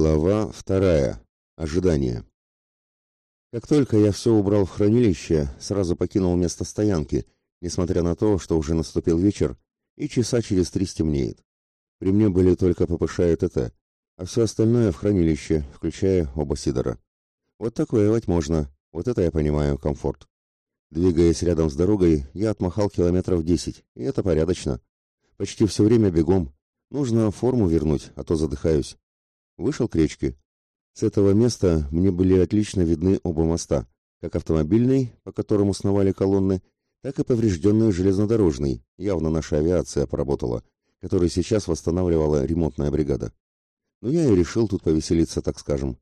Глава вторая. Ожидание. Как только я все убрал в хранилище, сразу покинул место стоянки, несмотря на то, что уже наступил вечер, и часа через три стемнеет. При мне были только ППШ и ТТ, а все остальное в хранилище, включая оба Сидора. Вот так воевать можно, вот это я понимаю, комфорт. Двигаясь рядом с дорогой, я отмахал километров десять, и это порядочно. Почти все время бегом. Нужно форму вернуть, а то задыхаюсь. Вышел к речке. С этого места мне были отлично видны оба моста, как автомобильный, по которому сновали колонны, так и поврежденный железнодорожный, явно наша авиация поработала, который сейчас восстанавливала ремонтная бригада. Но я и решил тут повеселиться, так скажем.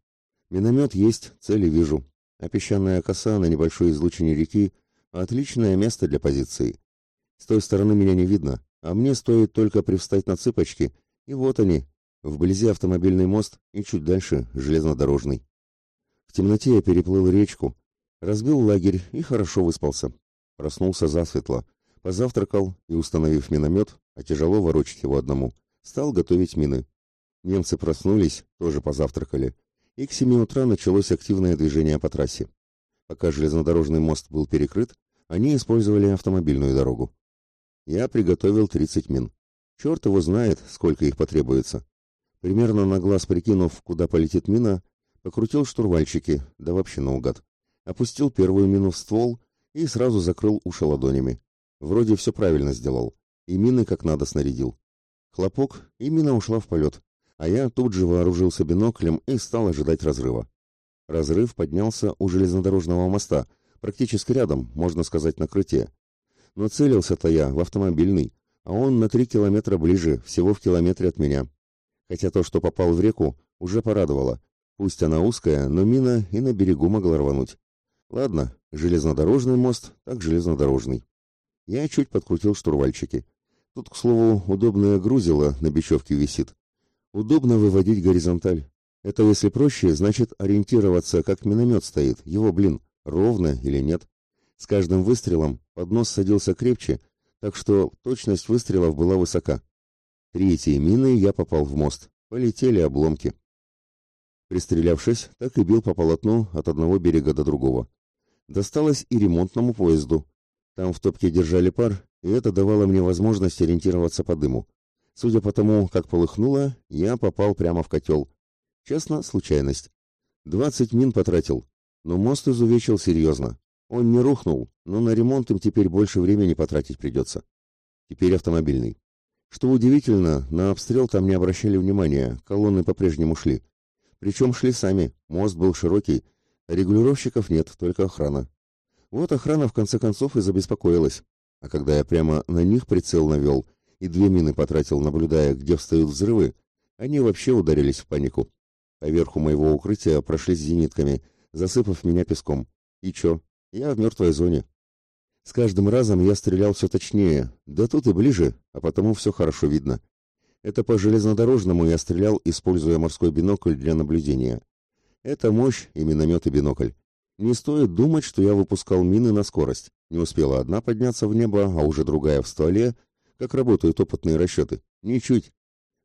Миномет есть, цели вижу, а песчаная коса на небольшой излучине реки — отличное место для позиции. С той стороны меня не видно, а мне стоит только привстать на цыпочки, и вот они, Вблизи автомобильный мост и чуть дальше железнодорожный. В темноте я переплыл речку, разбил лагерь и хорошо выспался. Проснулся засветло, позавтракал и, установив миномет, а тяжело ворочать его одному, стал готовить мины. Немцы проснулись, тоже позавтракали, и к семи утра началось активное движение по трассе. Пока железнодорожный мост был перекрыт, они использовали автомобильную дорогу. Я приготовил 30 мин. Черт его знает, сколько их потребуется. Примерно на глаз прикинув, куда полетит мина, покрутил штурвальчики, да вообще наугад. Опустил первую мину в ствол и сразу закрыл уши ладонями. Вроде все правильно сделал, и мины как надо снарядил. Хлопок, и мина ушла в полет, а я тут же вооружился биноклем и стал ожидать разрыва. Разрыв поднялся у железнодорожного моста, практически рядом, можно сказать, на крыте. Но целился-то я в автомобильный, а он на три километра ближе, всего в километре от меня хотя то, что попал в реку, уже порадовало. Пусть она узкая, но мина и на берегу могла рвануть. Ладно, железнодорожный мост, так железнодорожный. Я чуть подкрутил штурвальчики. Тут, к слову, удобное грузило на бечевке висит. Удобно выводить горизонталь. Это, если проще, значит ориентироваться, как миномет стоит, его, блин, ровно или нет. С каждым выстрелом поднос садился крепче, так что точность выстрелов была высока. Третьей миной я попал в мост. Полетели обломки. Пристрелявшись, так и бил по полотну от одного берега до другого. Досталось и ремонтному поезду. Там в топке держали пар, и это давало мне возможность ориентироваться по дыму. Судя по тому, как полыхнуло, я попал прямо в котел. Честно, случайность. Двадцать мин потратил, но мост изувечил серьезно. Он не рухнул, но на ремонт им теперь больше времени потратить придется. Теперь автомобильный. Что удивительно, на обстрел там не обращали внимания, колонны по-прежнему шли. Причем шли сами, мост был широкий, регулировщиков нет, только охрана. Вот охрана в конце концов и забеспокоилась. А когда я прямо на них прицел навел и две мины потратил, наблюдая, где встают взрывы, они вообще ударились в панику. Поверху моего укрытия прошлись зенитками, засыпав меня песком. И чё? Я в мертвой зоне. С каждым разом я стрелял все точнее, да тут и ближе, а потому все хорошо видно. Это по железнодорожному я стрелял, используя морской бинокль для наблюдения. Это мощь и миномет и бинокль. Не стоит думать, что я выпускал мины на скорость. Не успела одна подняться в небо, а уже другая в стволе, как работают опытные расчеты. Ничуть.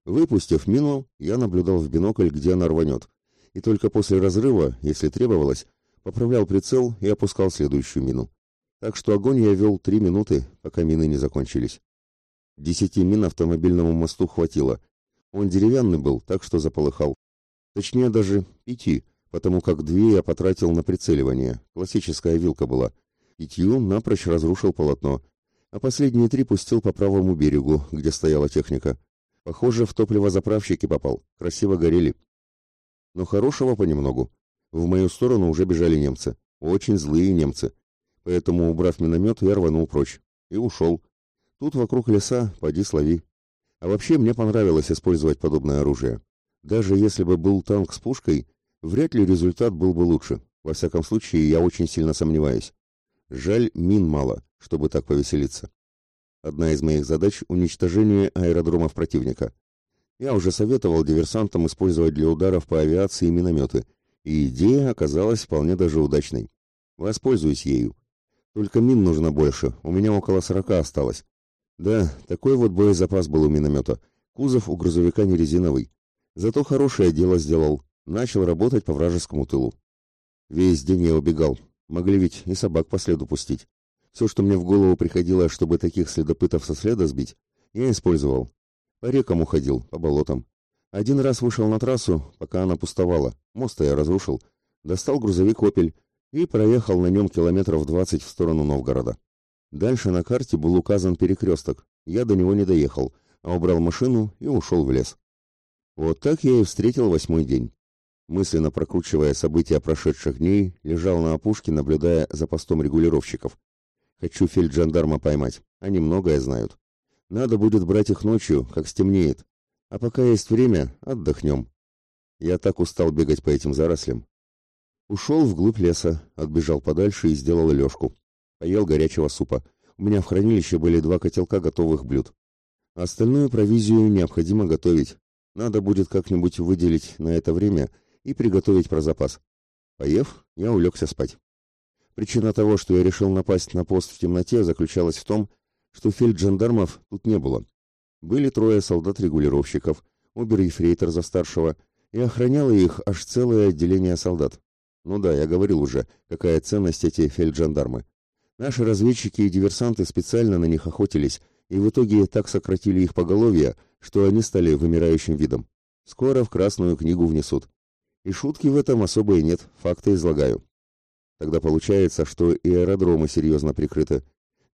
Выпустив мину, я наблюдал в бинокль, где она рванет. И только после разрыва, если требовалось, поправлял прицел и опускал следующую мину. Так что огонь я вел три минуты, пока мины не закончились. Десяти мин автомобильному мосту хватило. Он деревянный был, так что заполыхал. Точнее, даже пяти, потому как две я потратил на прицеливание. Классическая вилка была. Пятью напрочь разрушил полотно. А последние три пустил по правому берегу, где стояла техника. Похоже, в топливозаправщики попал. Красиво горели. Но хорошего понемногу. В мою сторону уже бежали немцы. Очень злые немцы. Поэтому, убрав миномет, я рванул прочь. И ушел. Тут вокруг леса, поди слови. А вообще мне понравилось использовать подобное оружие. Даже если бы был танк с пушкой, вряд ли результат был бы лучше. Во всяком случае, я очень сильно сомневаюсь. Жаль, мин мало, чтобы так повеселиться. Одна из моих задач — уничтожение аэродромов противника. Я уже советовал диверсантам использовать для ударов по авиации минометы, и идея оказалась вполне даже удачной. Воспользуюсь ею. Только мин нужно больше, у меня около сорока осталось. Да, такой вот боезапас был у миномета. Кузов у грузовика не резиновый. Зато хорошее дело сделал, начал работать по вражескому тылу. Весь день я убегал, могли ведь и собак по следу пустить. Все, что мне в голову приходило, чтобы таких следопытов со следа сбить, я использовал. По рекам уходил, по болотам. Один раз вышел на трассу, пока она пустовала, мост я разрушил, достал грузовик «Опель» и проехал на нем километров двадцать в сторону Новгорода. Дальше на карте был указан перекресток, я до него не доехал, а убрал машину и ушел в лес. Вот так я и встретил восьмой день. Мысленно прокручивая события прошедших дней, лежал на опушке, наблюдая за постом регулировщиков. Хочу фельджандарма поймать, они многое знают. Надо будет брать их ночью, как стемнеет. А пока есть время, отдохнем. Я так устал бегать по этим зарослям. Ушел вглубь леса, отбежал подальше и сделал лёжку. Поел горячего супа. У меня в хранилище были два котелка готовых блюд. Остальную провизию необходимо готовить. Надо будет как-нибудь выделить на это время и приготовить про запас. Поев, я улегся спать. Причина того, что я решил напасть на пост в темноте, заключалась в том, что фельджандармов тут не было. Были трое солдат-регулировщиков, обер-ефрейтор за старшего, и охраняло их аж целое отделение солдат. Ну да, я говорил уже, какая ценность эти фельджандармы. Наши разведчики и диверсанты специально на них охотились, и в итоге так сократили их поголовье, что они стали вымирающим видом. Скоро в Красную книгу внесут. И шутки в этом особо нет, факты излагаю. Тогда получается, что и аэродромы серьезно прикрыты.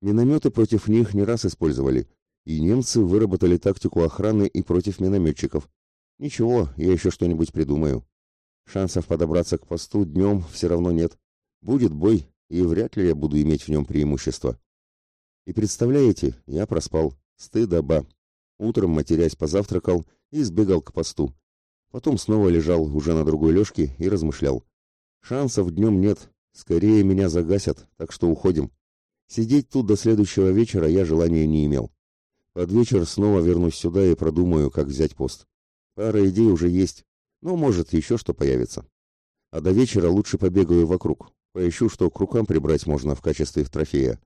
Минометы против них не раз использовали, и немцы выработали тактику охраны и против минометчиков. Ничего, я еще что-нибудь придумаю. Шансов подобраться к посту днем все равно нет. Будет бой, и вряд ли я буду иметь в нем преимущество. И представляете, я проспал. Стыдоба. Утром, матерясь, позавтракал и сбегал к посту. Потом снова лежал уже на другой лёжке и размышлял. Шансов днем нет, скорее меня загасят, так что уходим. Сидеть тут до следующего вечера я желания не имел. Под вечер снова вернусь сюда и продумаю, как взять пост. Пара идей уже есть, но может еще что появится. А до вечера лучше побегаю вокруг, поищу, что к рукам прибрать можно в качестве трофея.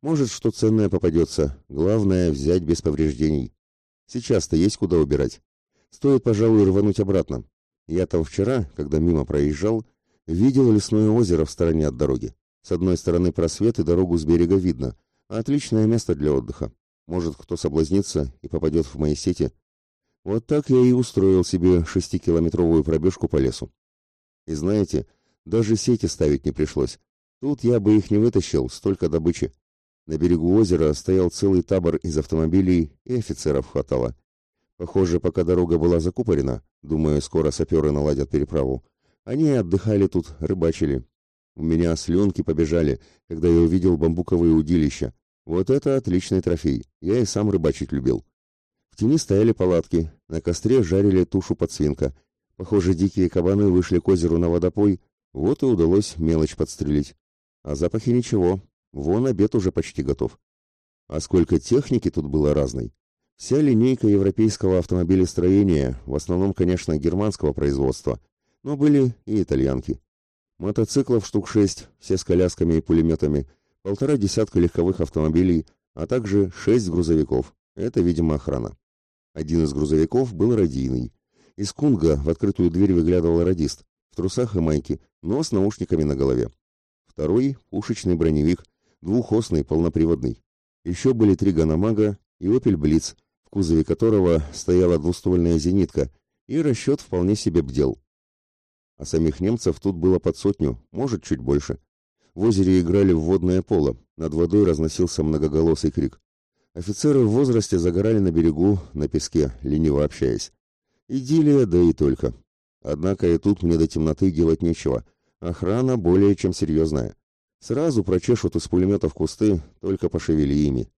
Может, что ценное попадется, главное взять без повреждений. Сейчас-то есть куда убирать. Стоит, пожалуй, рвануть обратно. Я там вчера, когда мимо проезжал, видел лесное озеро в стороне от дороги. С одной стороны просвет и дорогу с берега видно. Отличное место для отдыха. Может, кто соблазнится и попадет в мои сети. Вот так я и устроил себе шестикилометровую пробежку по лесу. И знаете, даже сети ставить не пришлось. Тут я бы их не вытащил, столько добычи. На берегу озера стоял целый табор из автомобилей, и офицеров хватало. Похоже, пока дорога была закупорена, думаю, скоро саперы наладят переправу, они отдыхали тут, рыбачили. У меня слюнки побежали, когда я увидел бамбуковые удилища. Вот это отличный трофей, я и сам рыбачить любил. В тени стояли палатки, на костре жарили тушу подсвинка. Похоже, дикие кабаны вышли к озеру на водопой, вот и удалось мелочь подстрелить. А запахи ничего, вон обед уже почти готов. А сколько техники тут было разной. Вся линейка европейского автомобилестроения, в основном, конечно, германского производства, но были и итальянки. Мотоциклов штук шесть, все с колясками и пулеметами, полтора десятка легковых автомобилей, а также шесть грузовиков. Это, видимо, охрана. Один из грузовиков был радийный. Из Кунга в открытую дверь выглядывал радист, в трусах и майке, но с наушниками на голове. Второй — пушечный броневик, двухосный, полноприводный. Еще были три ганамага и «Опель Блиц», в кузове которого стояла двуствольная зенитка, и расчет вполне себе бдел. А самих немцев тут было под сотню, может, чуть больше. В озере играли в водное поло, над водой разносился многоголосый крик. Офицеры в возрасте загорали на берегу, на песке, лениво общаясь. Идиллия, да и только. Однако и тут мне до темноты делать нечего. Охрана более чем серьезная. Сразу прочешут из пулеметов кусты, только пошевели ими.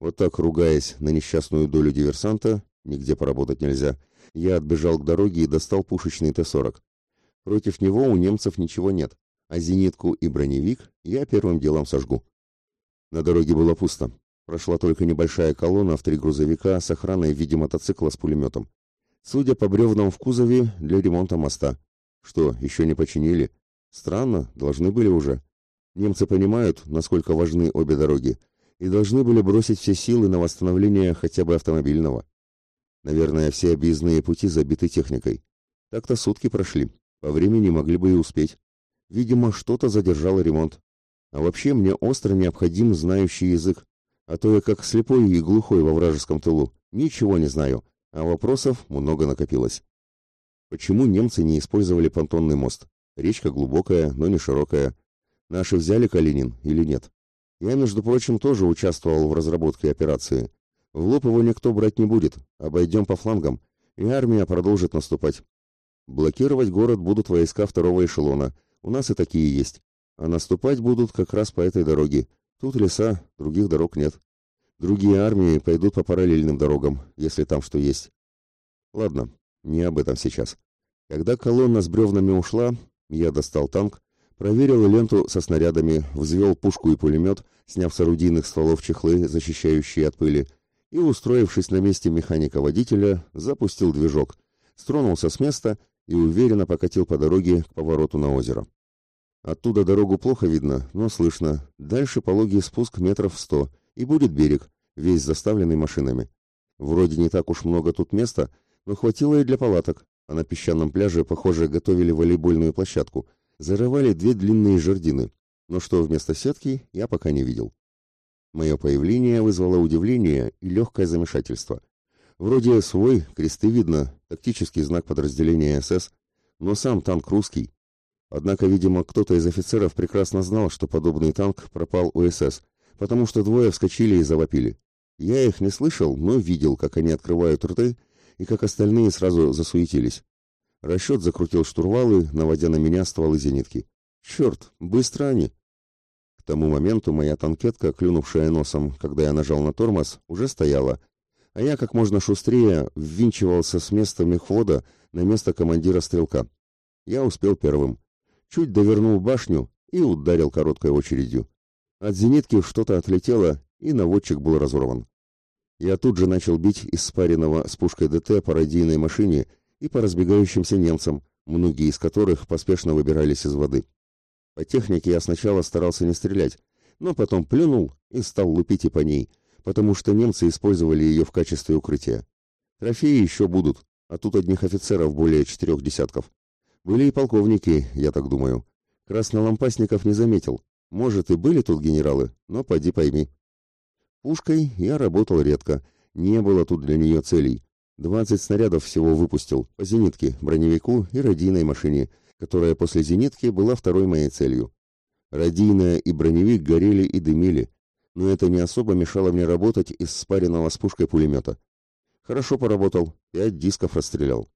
Вот так, ругаясь на несчастную долю диверсанта, нигде поработать нельзя, я отбежал к дороге и достал пушечный Т-40. Против него у немцев ничего нет, а зенитку и броневик я первым делом сожгу. На дороге было пусто. Прошла только небольшая колонна в три грузовика с охраной в виде мотоцикла с пулеметом. Судя по бревнам в кузове, для ремонта моста. Что, еще не починили? Странно, должны были уже. Немцы понимают, насколько важны обе дороги, и должны были бросить все силы на восстановление хотя бы автомобильного. Наверное, все объездные пути забиты техникой. Так-то сутки прошли, по времени могли бы и успеть. Видимо, что-то задержало ремонт. А вообще мне остро необходим знающий язык, а то я как слепой и глухой во вражеском тылу. Ничего не знаю, а вопросов много накопилось. Почему немцы не использовали понтонный мост? Речка глубокая, но не широкая. Наши взяли Калинин или нет? Я, между прочим, тоже участвовал в разработке операции. В лоб его никто брать не будет, обойдем по флангам, и армия продолжит наступать. Блокировать город будут войска второго эшелона, у нас и такие есть. А наступать будут как раз по этой дороге. Тут леса, других дорог нет. Другие армии пойдут по параллельным дорогам, если там что есть. Ладно, не об этом сейчас. Когда колонна с бревнами ушла, я достал танк, проверил ленту со снарядами, взвел пушку и пулемет, сняв с орудийных стволов чехлы, защищающие от пыли, и, устроившись на месте механика-водителя, запустил движок, стронулся с места и уверенно покатил по дороге к повороту на озеро. Оттуда дорогу плохо видно, но слышно. Дальше пологий спуск метров сто, и будет берег, весь заставленный машинами. Вроде не так уж много тут места, но хватило и для палаток, а на песчаном пляже, похоже, готовили волейбольную площадку, зарывали две длинные жердины, но что вместо сетки, я пока не видел. Мое появление вызвало удивление и легкое замешательство. Вроде свой, кресты видно, тактический знак подразделения СС, но сам танк русский. Однако, видимо, кто-то из офицеров прекрасно знал, что подобный танк пропал у СС, потому что двое вскочили и завопили. Я их не слышал, но видел, как они открывают рты и как остальные сразу засуетились. Расчет закрутил штурвалы, наводя на меня стволы зенитки. Черт, быстро они! К тому моменту моя танкетка, клюнувшая носом, когда я нажал на тормоз, уже стояла, а я как можно шустрее ввинчивался с места мехвода на место командира стрелка. Я успел первым. Чуть довернул башню и ударил короткой очередью. От зенитки что-то отлетело, и наводчик был разорван. Я тут же начал бить из спаренного с пушкой ДТ по радийной машине и по разбегающимся немцам, многие из которых поспешно выбирались из воды. По технике я сначала старался не стрелять, но потом плюнул и стал лупить и по ней, потому что немцы использовали ее в качестве укрытия. Трофеи еще будут, а тут одних офицеров более четырех десятков. Были и полковники, я так думаю. Краснолампасников не заметил. Может, и были тут генералы, но поди пойми. Пушкой я работал редко, не было тут для нее целей. Двадцать снарядов всего выпустил, по зенитке, броневику и радийной машине — которая после зенитки была второй моей целью. Радийная и броневик горели и дымили, но это не особо мешало мне работать из спаренного с пушкой пулемета. Хорошо поработал, пять дисков расстрелял.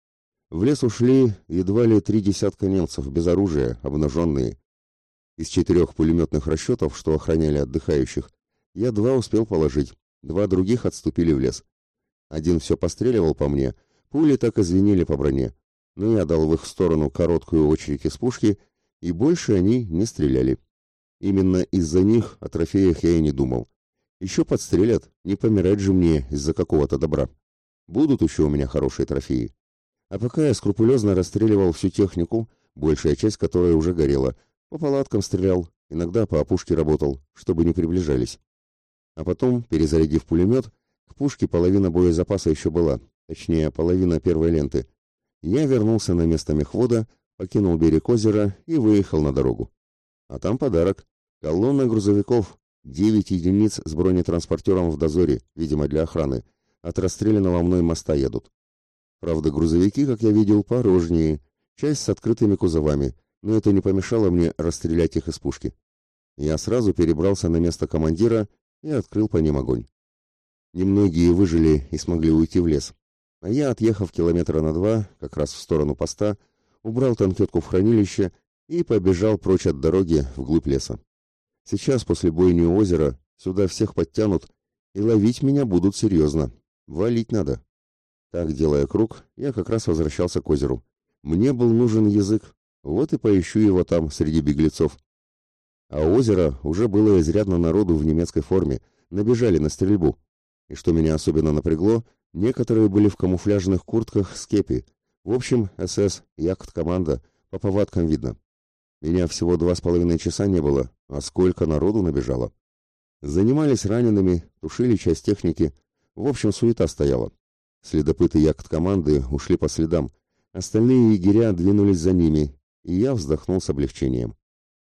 В лес ушли едва ли три десятка немцев, без оружия, обнаженные. Из четырех пулеметных расчетов, что охраняли отдыхающих, я два успел положить, два других отступили в лес. Один все постреливал по мне, пули так и звенели по броне, но я дал в их сторону короткую очередь из пушки, и больше они не стреляли. Именно из-за них о трофеях я и не думал. Еще подстрелят, не помирать же мне из-за какого-то добра. Будут еще у меня хорошие трофеи. А пока я скрупулезно расстреливал всю технику, большая часть которой уже горела, по палаткам стрелял, иногда по опушке работал, чтобы не приближались. А потом, перезарядив пулемет, к пушке половина боезапаса еще была, точнее, половина первой ленты, я вернулся на место мехвода, покинул берег озера и выехал на дорогу. А там подарок. Колонна грузовиков, девять единиц с бронетранспортером в дозоре, видимо, для охраны, от расстрелянного мной моста едут. Правда, грузовики, как я видел, порожнее, часть с открытыми кузовами, но это не помешало мне расстрелять их из пушки. Я сразу перебрался на место командира и открыл по ним огонь. Немногие выжили и смогли уйти в лес, а я, отъехав километра на два, как раз в сторону поста, убрал танкетку в хранилище и побежал прочь от дороги вглубь леса. Сейчас, после бойни у озера, сюда всех подтянут, и ловить меня будут серьезно. Валить надо. Так, делая круг, я как раз возвращался к озеру. Мне был нужен язык, вот и поищу его там, среди беглецов. А озера уже было изрядно народу в немецкой форме, набежали на стрельбу. И что меня особенно напрягло, Некоторые были в камуфляжных куртках с кепи. В общем, СС, яхт-команда, по повадкам видно. Меня всего два с половиной часа не было, а сколько народу набежало. Занимались ранеными, тушили часть техники. В общем, суета стояла. Следопыты яхт-команды ушли по следам. Остальные егеря двинулись за ними, и я вздохнул с облегчением.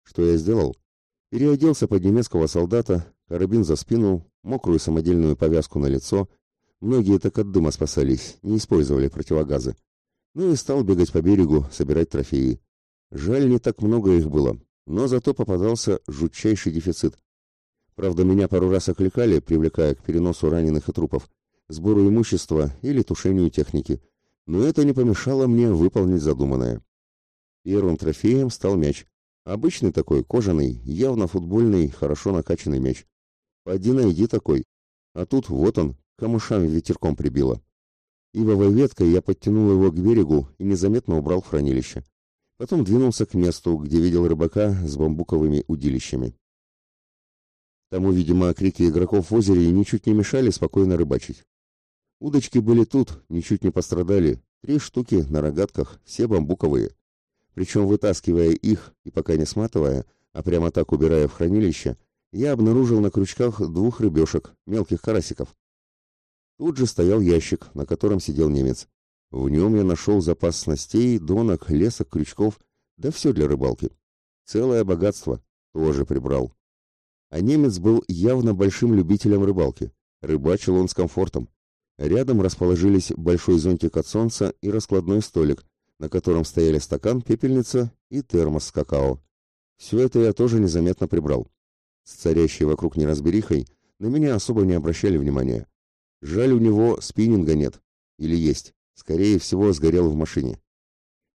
Что я сделал? Переоделся под немецкого солдата, карабин за спину, мокрую самодельную повязку на лицо. Многие так от дыма спасались, не использовали противогазы. Ну и стал бегать по берегу, собирать трофеи. Жаль, не так много их было, но зато попадался жутчайший дефицит. Правда, меня пару раз окликали, привлекая к переносу раненых и трупов, сбору имущества или тушению техники, но это не помешало мне выполнить задуманное. Первым трофеем стал мяч. Обычный такой, кожаный, явно футбольный, хорошо накачанный мяч. Поди найди такой. А тут вот он, камышами ветерком прибило. Ивовой веткой я подтянул его к берегу и незаметно убрал в хранилище. Потом двинулся к месту, где видел рыбака с бамбуковыми удилищами. Тому, видимо, крики игроков в озере ничуть не мешали спокойно рыбачить. Удочки были тут, ничуть не пострадали. Три штуки на рогатках, все бамбуковые. Причем, вытаскивая их и пока не сматывая, а прямо так убирая в хранилище, я обнаружил на крючках двух рыбешек, мелких карасиков. Тут же стоял ящик, на котором сидел немец. В нем я нашел запас снастей, донок, лесок, крючков, да все для рыбалки. Целое богатство тоже прибрал. А немец был явно большим любителем рыбалки. Рыбачил он с комфортом. Рядом расположились большой зонтик от солнца и раскладной столик, на котором стояли стакан, пепельница и термос с какао. Все это я тоже незаметно прибрал. С царящей вокруг неразберихой на меня особо не обращали внимания. Жаль, у него спиннинга нет. Или есть. Скорее всего, сгорел в машине.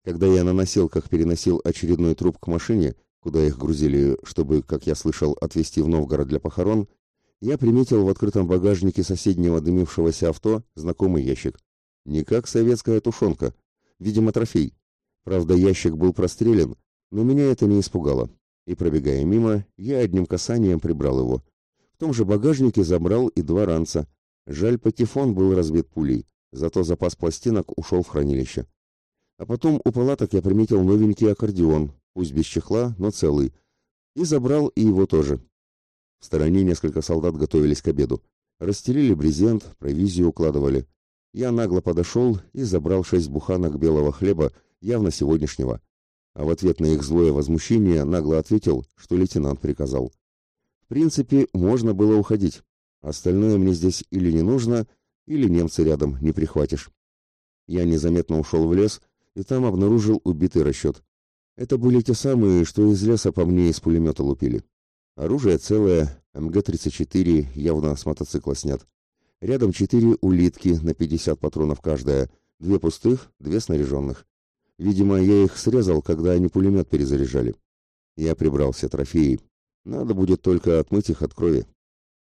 Когда я на носилках переносил очередной труп к машине, куда их грузили, чтобы, как я слышал, отвезти в Новгород для похорон, я приметил в открытом багажнике соседнего дымившегося авто знакомый ящик. Не как советская тушенка, видимо, трофей. Правда, ящик был прострелен, но меня это не испугало. И, пробегая мимо, я одним касанием прибрал его. В том же багажнике забрал и два ранца. Жаль, патефон был разбит пулей, зато запас пластинок ушел в хранилище. А потом у палаток я приметил новенький аккордеон, пусть без чехла, но целый, и забрал и его тоже. В стороне несколько солдат готовились к обеду. Расстелили брезент, провизию укладывали. Я нагло подошел и забрал шесть буханок белого хлеба, явно сегодняшнего. А в ответ на их злое возмущение нагло ответил, что лейтенант приказал. В принципе, можно было уходить. Остальное мне здесь или не нужно, или немцы рядом не прихватишь. Я незаметно ушел в лес и там обнаружил убитый расчет. Это были те самые, что из леса по мне из пулемета лупили. Оружие целое, МГ-34 явно с мотоцикла снят. Рядом четыре улитки на 50 патронов каждая, две пустых, две снаряженных. Видимо, я их срезал, когда они пулемет перезаряжали. Я прибрал все трофеи. Надо будет только отмыть их от крови.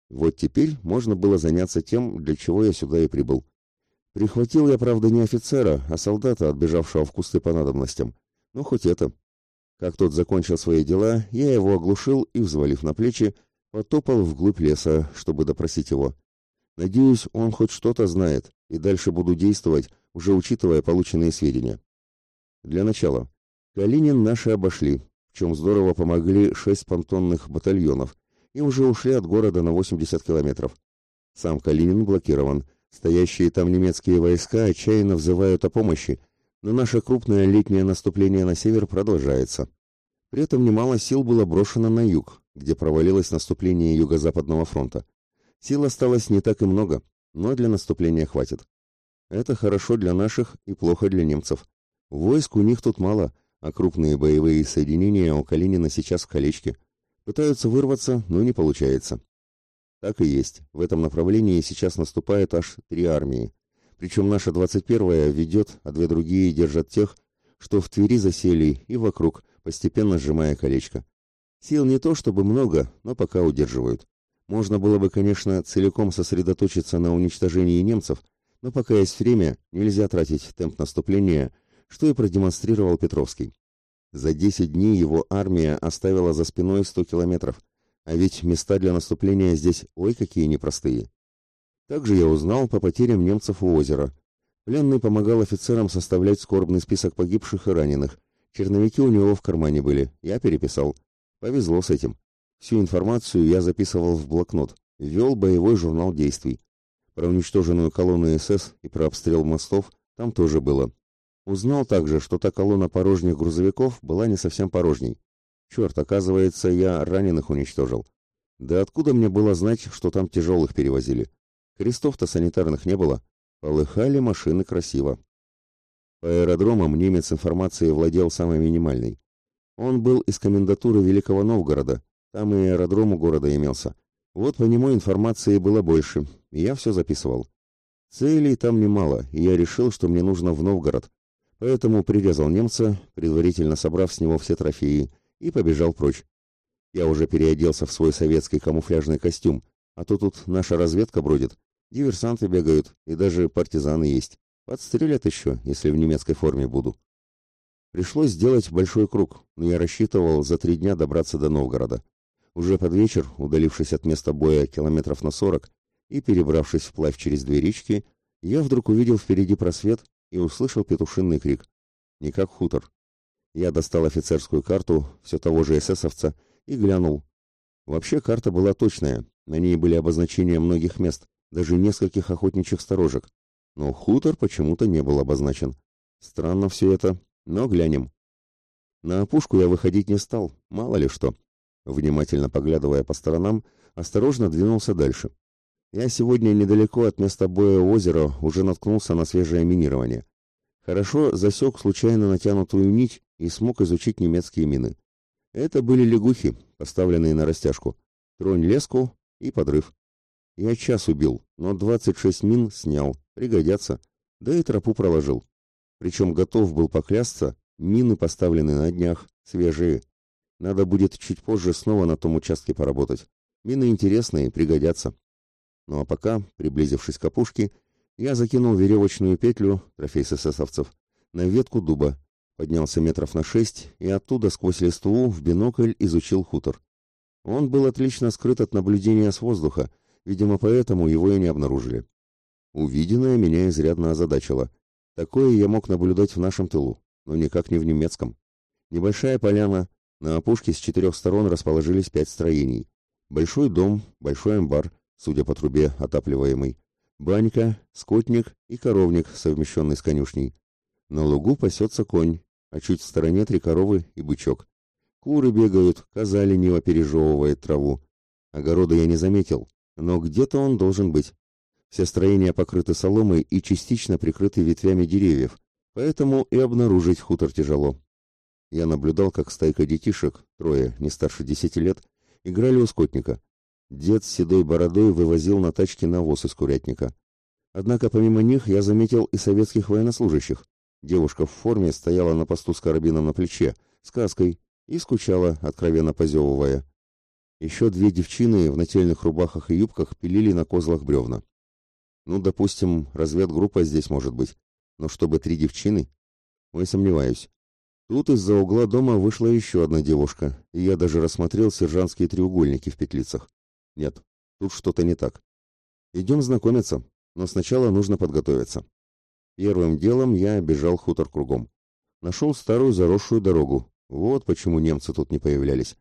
Вот теперь можно было заняться тем, для чего я сюда и прибыл. Прихватил я, правда, не офицера, а солдата, отбежавшего в кусты по надобностям. Ну, хоть это. Как тот закончил свои дела, я его оглушил и, взвалив на плечи, потопал вглубь леса, чтобы допросить его. Надеюсь, он хоть что-то знает, и дальше буду действовать, уже учитывая полученные сведения. Для начала. Калинин наши обошли, в чем здорово помогли шесть понтонных батальонов, и уже ушли от города на 80 километров. Сам Калинин блокирован. Стоящие там немецкие войска отчаянно взывают о помощи, но наше крупное летнее наступление на север продолжается. При этом немало сил было брошено на юг, где провалилось наступление Юго-Западного фронта. Сил осталось не так и много, но для наступления хватит. Это хорошо для наших и плохо для немцев. Войск у них тут мало, а крупные боевые соединения у Калинина сейчас в колечке. Пытаются вырваться, но не получается. Так и есть. В этом направлении сейчас наступает аж три армии. Причем наша 21-я ведет, а две другие держат тех, что в Твери засели и вокруг, постепенно сжимая колечко. Сил не то чтобы много, но пока удерживают. Можно было бы, конечно, целиком сосредоточиться на уничтожении немцев, но пока есть время, нельзя тратить темп наступления, что и продемонстрировал Петровский. За 10 дней его армия оставила за спиной 100 километров, а ведь места для наступления здесь ой какие непростые. Также я узнал по потерям немцев у озера. Пленный помогал офицерам составлять скорбный список погибших и раненых. Черновики у него в кармане были, я переписал. Повезло с этим. Всю информацию я записывал в блокнот, вел боевой журнал действий. Про уничтоженную колонну СС и про обстрел мостов там тоже было. Узнал также, что та колонна порожних грузовиков была не совсем порожней. Черт, оказывается, я раненых уничтожил. Да откуда мне было знать, что там тяжелых перевозили? Крестов-то санитарных не было. Полыхали машины красиво. По аэродромам немец информацией владел самой минимальной. Он был из комендатуры Великого Новгорода, там и аэродром у города имелся. Вот по нему информации было больше, и я все записывал. Целей там немало, и я решил, что мне нужно в Новгород. Поэтому прирезал немца, предварительно собрав с него все трофеи, и побежал прочь. Я уже переоделся в свой советский камуфляжный костюм, а то тут наша разведка бродит, диверсанты бегают, и даже партизаны есть. Подстрелят еще, если в немецкой форме буду. Пришлось сделать большой круг, но я рассчитывал за три дня добраться до Новгорода. Уже под вечер, удалившись от места боя километров на сорок и перебравшись вплавь через две речки, я вдруг увидел впереди просвет и услышал петушинный крик. Не как хутор. Я достал офицерскую карту все того же эсэсовца и глянул. Вообще карта была точная, на ней были обозначения многих мест, даже нескольких охотничьих сторожек. Но хутор почему-то не был обозначен. Странно все это, но глянем. На опушку я выходить не стал, мало ли что. Внимательно поглядывая по сторонам, осторожно двинулся дальше. Я сегодня недалеко от места боя озера уже наткнулся на свежее минирование. Хорошо засек случайно натянутую нить и смог изучить немецкие мины. Это были лягухи, поставленные на растяжку. Тронь леску и подрыв. Я час убил, но 26 мин снял, пригодятся. Да и тропу проложил. Причем готов был поклясться, мины поставлены на днях, свежие. Надо будет чуть позже снова на том участке поработать. Мины интересные, пригодятся. Ну а пока, приблизившись к опушке, я закинул веревочную петлю, трофей эсэсовцев, на ветку дуба, поднялся метров на шесть и оттуда сквозь листву в бинокль изучил хутор. Он был отлично скрыт от наблюдения с воздуха, видимо, поэтому его и не обнаружили. Увиденное меня изрядно озадачило. Такое я мог наблюдать в нашем тылу, но никак не в немецком. Небольшая поляна, на опушке с четырех сторон расположились пять строений. Большой дом, большой амбар, судя по трубе, отапливаемый, банька, скотник и коровник, совмещенный с конюшней. На лугу пасется конь, а чуть в стороне три коровы и бычок. Куры бегают, коза лениво пережевывает траву. Огорода я не заметил, но где-то он должен быть. Все строения покрыты соломой и частично прикрыты ветвями деревьев, поэтому и обнаружить хутор тяжело. Я наблюдал, как стайка детишек, трое, не старше десяти лет, играли у скотника. Дед с седой бородой вывозил на тачке навоз из курятника. Однако помимо них я заметил и советских военнослужащих. Девушка в форме стояла на посту с карабином на плече, с каской, и скучала, откровенно позевывая. Еще две девчины в нательных рубахах и юбках пилили на козлах бревна. Ну, допустим, разведгруппа здесь может быть. Но чтобы три девчины? Ой, сомневаюсь. Тут из-за угла дома вышла еще одна девушка, и я даже рассмотрел сержантские треугольники в петлицах. Нет, тут что-то не так. Идем знакомиться, но сначала нужно подготовиться. Первым делом я обежал хутор кругом. Нашел старую заросшую дорогу. Вот почему немцы тут не появлялись.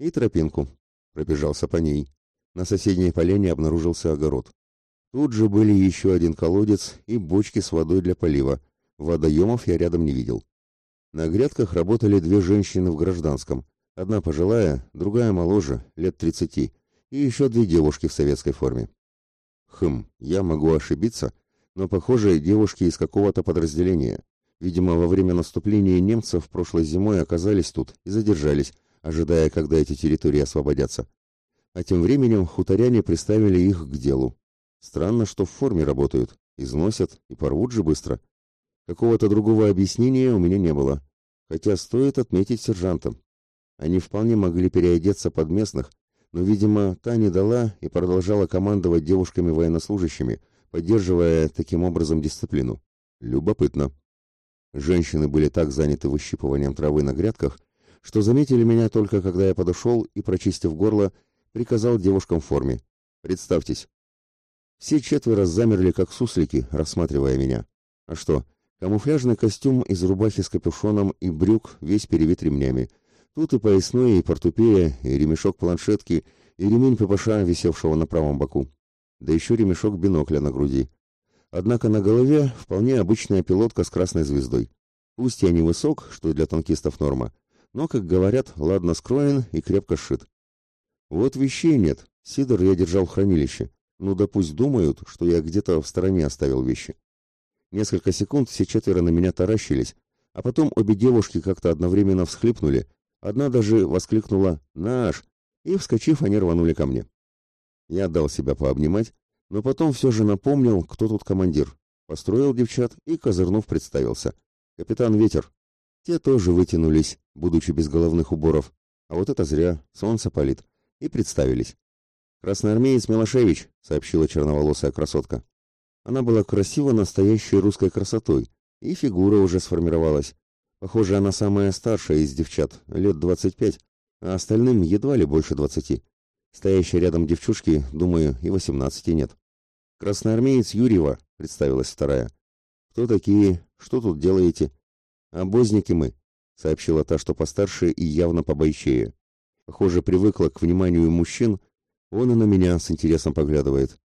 И тропинку. Пробежался по ней. На соседней полене обнаружился огород. Тут же были еще один колодец и бочки с водой для полива. Водоемов я рядом не видел. На грядках работали две женщины в гражданском. Одна пожилая, другая моложе, лет тридцати, и еще две девушки в советской форме. Хм, я могу ошибиться, но, похоже, девушки из какого-то подразделения. Видимо, во время наступления немцев прошлой зимой оказались тут и задержались, ожидая, когда эти территории освободятся. А тем временем хуторяне приставили их к делу. Странно, что в форме работают, износят и порвут же быстро. Какого-то другого объяснения у меня не было, хотя стоит отметить сержанта. Они вполне могли переодеться под местных, но, видимо, та не дала и продолжала командовать девушками-военнослужащими, поддерживая таким образом дисциплину. Любопытно. Женщины были так заняты выщипыванием травы на грядках, что заметили меня только когда я подошел и, прочистив горло, приказал девушкам в форме. «Представьтесь». Все четверо замерли, как суслики, рассматривая меня. А что, камуфляжный костюм из рубахи с капюшоном и брюк весь перевит ремнями. Тут и поясное, и портупея, и ремешок планшетки, и ремень ППШ, висевшего на правом боку. да еще ремешок бинокля на груди. Однако на голове вполне обычная пилотка с красной звездой. Пусть я не высок, что для танкистов норма, но, как говорят, ладно скроен и крепко сшит. Вот вещей нет, Сидор я держал в хранилище. Ну да пусть думают, что я где-то в стороне оставил вещи. Несколько секунд все четверо на меня таращились, а потом обе девушки как-то одновременно всхлипнули, одна даже воскликнула «Наш!» и, вскочив, они рванули ко мне. Я дал себя пообнимать, но потом все же напомнил, кто тут командир. Построил девчат и, козырнув, представился. «Капитан Ветер». Те тоже вытянулись, будучи без головных уборов. А вот это зря, солнце палит. И представились. «Красноармеец Милошевич», — сообщила черноволосая красотка. Она была красива настоящей русской красотой, и фигура уже сформировалась. Похоже, она самая старшая из девчат, лет двадцать пять, а остальным едва ли больше двадцати. Стоящей рядом девчушки, думаю, и восемнадцати нет. «Красноармеец Юрьева», — представилась вторая. «Кто такие? Что тут делаете?» «Обозники мы», — сообщила та, что постарше и явно побойчее. Похоже, привыкла к вниманию мужчин, он и на меня с интересом поглядывает.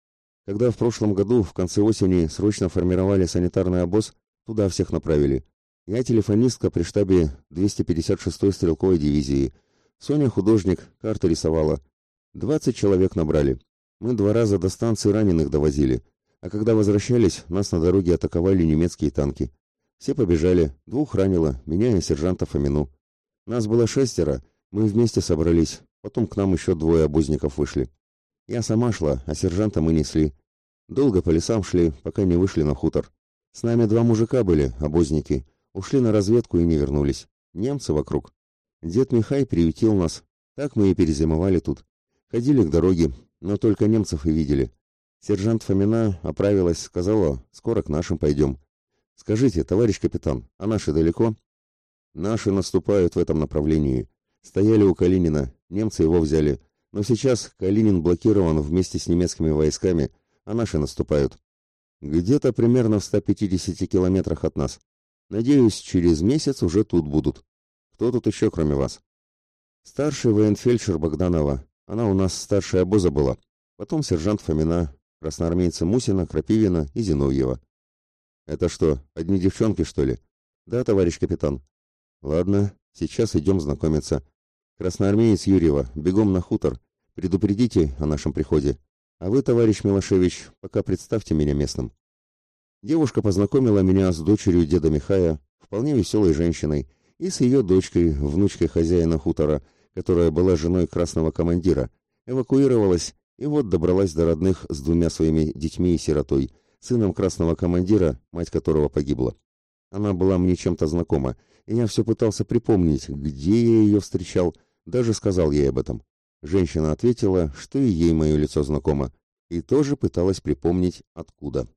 Когда в прошлом году, в конце осени, срочно формировали санитарный обоз, туда всех направили. Я телефонистка при штабе 256-й стрелковой дивизии. Соня художник, карты рисовала. 20 человек набрали. Мы два раза до станции раненых довозили. А когда возвращались, нас на дороге атаковали немецкие танки. Все побежали, двух ранило, меня и сержанта Фомину. Нас было шестеро, мы вместе собрались, потом к нам еще двое обозников вышли. Я сама шла, а сержанта мы несли. Долго по лесам шли, пока не вышли на хутор. С нами два мужика были, обозники. Ушли на разведку и не вернулись. Немцы вокруг. Дед Михай приютил нас. Так мы и перезимовали тут. Ходили к дороге, но только немцев и видели. Сержант Фомина оправилась, сказала, скоро к нашим пойдем. Скажите, товарищ капитан, а наши далеко? Наши наступают в этом направлении. Стояли у Калинина, немцы его взяли. Но сейчас Калинин блокирован вместе с немецкими войсками, а наши наступают. Где-то примерно в 150 километрах от нас. Надеюсь, через месяц уже тут будут. Кто тут еще, кроме вас? Старший военфельдшер Богданова. Она у нас старшая обоза была. Потом сержант Фомина, красноармейцы Мусина, Крапивина и Зиновьева. Это что, одни девчонки, что ли? Да, товарищ капитан. Ладно, сейчас идем знакомиться. Красноармеец Юрьева, бегом на хутор. Предупредите о нашем приходе. А вы, товарищ Милошевич, пока представьте меня местным. Девушка познакомила меня с дочерью деда Михая, вполне веселой женщиной, и с ее дочкой, внучкой хозяина хутора, которая была женой красного командира, эвакуировалась и вот добралась до родных с двумя своими детьми и сиротой, сыном красного командира, мать которого погибла. Она была мне чем-то знакома, и я все пытался припомнить, где я ее встречал, даже сказал ей об этом. Женщина ответила, что и ей мое лицо знакомо, и тоже пыталась припомнить, откуда.